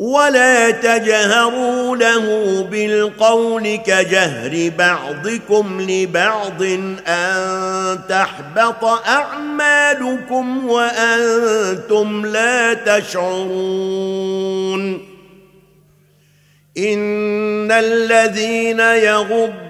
ولا تجهروا له بالقول كجهر بعضكم لبعض أن تحبط أعمالكم وأنتم لا تشعرون إن الذين يغضون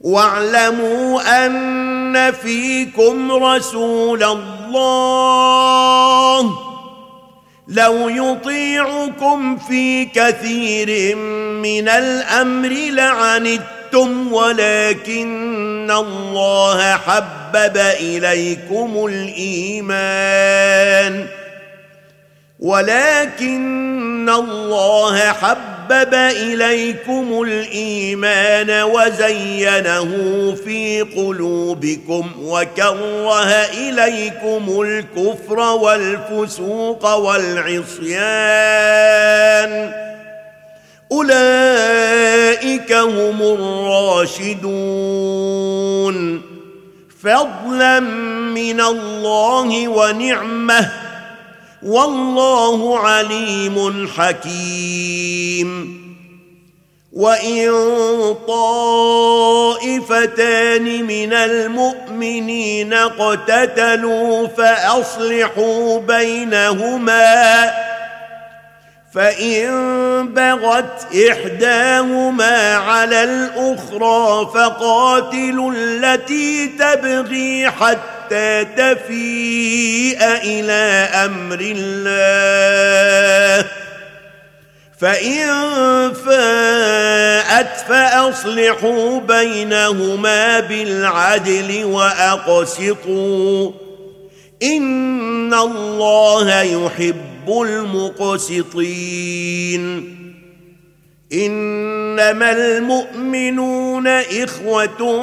واعلموا أن فيكم رسول الله. لو يطيعكم في كثير من الأمر لعنتم ولكن الله حبب إليكم الإيمان. ولكن الله حبب حبب إليكم الإيمان وزينه في قلوبكم وكره إليكم الكفر والفسوق والعصيان. أولئك هم الراشدون. فضلا من الله ونعمة والله عليم حكيم. وإن طائفتان من المؤمنين اقتتلوا فأصلحوا بينهما فإن بغت إحداهما على الأخرى فقاتلوا التي تبغي حتى حتى تفيء إلى أمر الله. فإن فاءت فأصلحوا بينهما بالعدل وأقسطوا. إن الله يحب المقسطين. إنما المؤمنون إخوة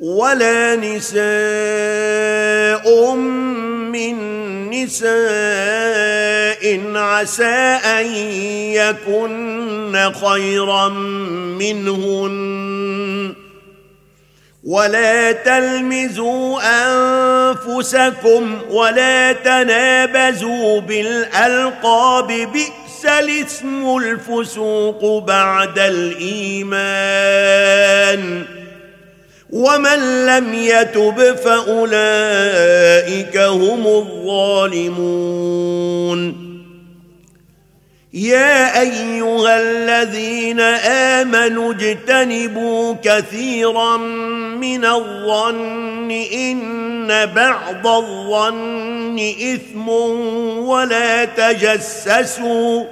ولا نساء من نساء عسى أن يكن خيرا منهن. ولا تلمزوا أنفسكم ولا تنابزوا بالألقاب بئس الاسم الفسوق بعد الإيمان. ومن لم يتب فأولئك هم الظالمون. يا أيها الذين آمنوا اجتنبوا كثيرا من الظن إن بعض الظن إثم ولا تجسسوا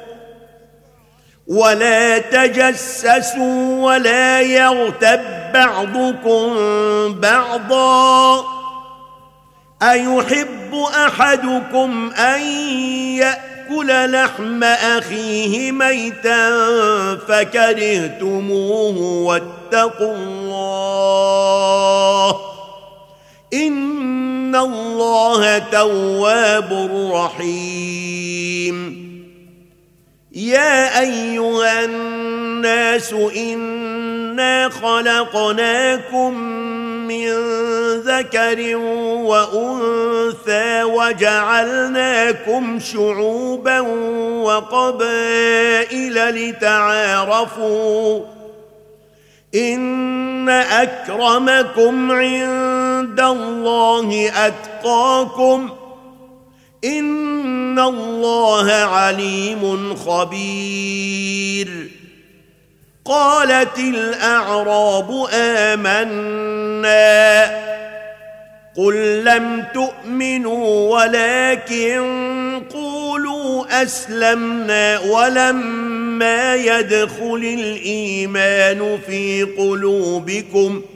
ولا تجسسوا ولا يغتب بعضكم بعضا. أيحب أحدكم أن يأكل لحم أخيه ميتا فكرهتموه واتقوا الله إن الله تواب رحيم. يا أيها الناس إنا خلقناكم من ذكر وأنثى وجعلناكم شعوبا وقبائل لتعارفوا إن أكرمكم عند الله أتقاكم ان الله عليم خبير قالت الاعراب امنا قل لم تؤمنوا ولكن قولوا اسلمنا ولما يدخل الايمان في قلوبكم ۖ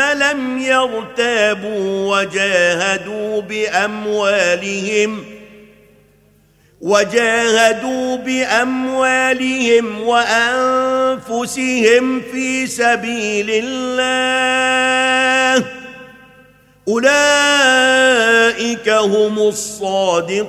لم يرتابوا وجاهدوا بأموالهم وجاهدوا بأموالهم وأنفسهم في سبيل الله. أولئك هم الصادقون.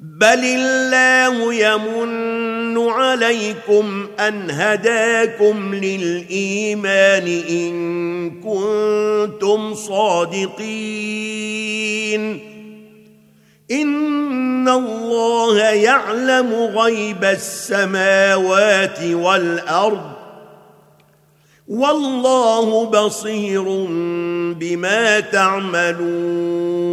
بل الله يمن عليكم ان هداكم للايمان ان كنتم صادقين ان الله يعلم غيب السماوات والارض والله بصير بما تعملون